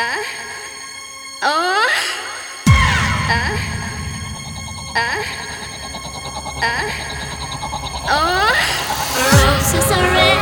Ah. Oh. Ah. Ah. Ah. Oh. Roses are red.